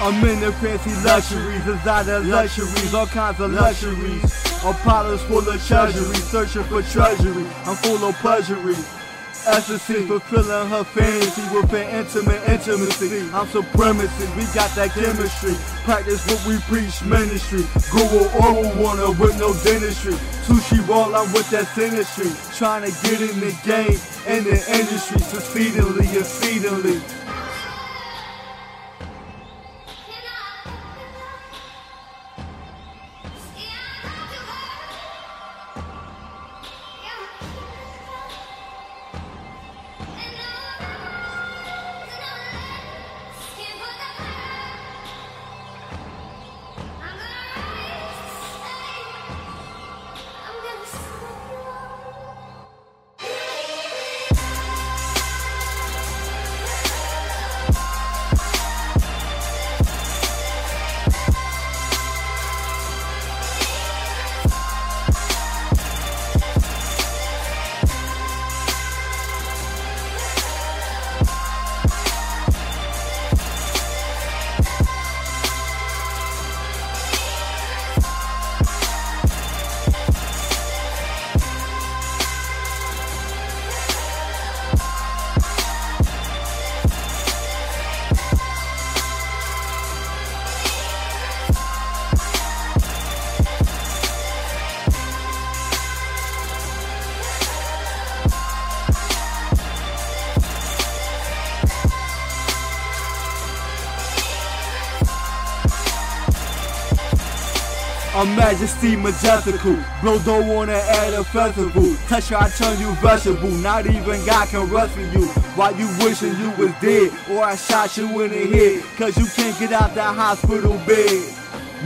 I'm in the fancy luxuries, designer luxuries, all kinds of luxuries. Apollo's full of treasury, searching for treasury. I'm full of pleasury. Ecstasy, fulfilling her fantasy with an intimate intimacy. I'm supremacy, we got that chemistry. Practice what we preach, ministry. Google oral water with no dentistry. Sushi roll, I'm with that singistry. Trying to get in the game, in the industry, succeedingly, exceedingly. A majesty majestical. Bro don't wanna add a festival. Touch you, I turn you vegetable. Not even God can rescue you. While you wishing you was dead, or I shot you in the head. Cause you can't get out that hospital bed.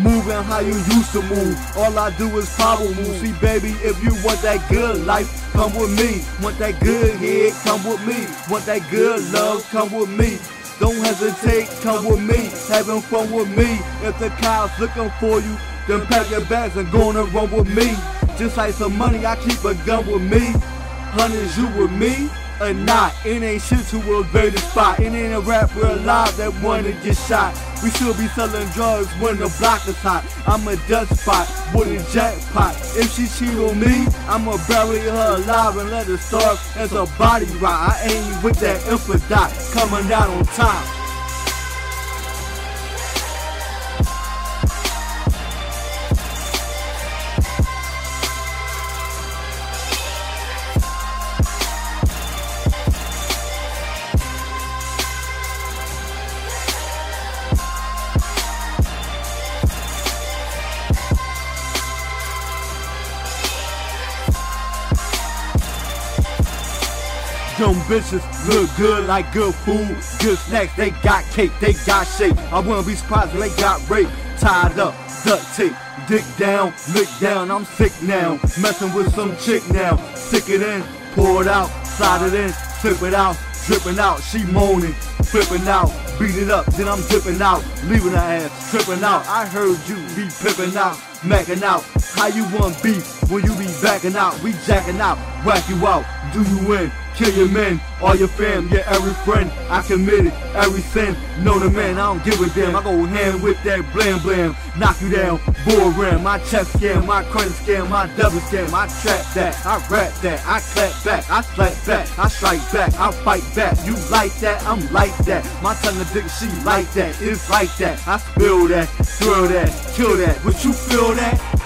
Moving how you used to move. All I do is power move. See, baby, if you want that good life, come with me. Want that good head, come with me. Want that good love, come with me. Don't hesitate, come with me. Having fun with me. If the cops looking for you, then pack your bags and go on and run with me. Just like some money, I keep a gun with me. Hundreds, you with me or not? It ain't shit to evade the spot. It ain't a rapper alive that wanna get shot. We still be selling drugs when the block is hot. I'm a dust spot with a jackpot. If she cheat on me, I'ma bury her alive and let her starve as a body rot. I ain't with that infidot coming out on top. Them bitches look good like good food, good snacks. They got cake, they got shape. I wouldn't be surprised if they got raped, tied up, duct tape, dick down, lick down. I'm sick now, messing with some chick now. Stick it in, pour it out, slide it in, slip it out, dripping out. She moaning, flipping out, beat it up, then I'm dipping out, leaving her ass tripping out. I heard you be pipping out, macking out. How you want beef when you be backing out? We jacking out, whack you out, do you win? Kill your men, all your fam, yeah, every friend. I committed every sin. Know the man, I don't give a damn. I go hand with that blam blam. Knock you down, bull ram. My check scam, my credit scam, my double scam. I trap that, I rap that, I clap back, I slap back, I strike back, I fight back. You like that, I'm like that. My tongue dick, she like that. It's like that. I spill that, throw that, kill that. Would you feel that?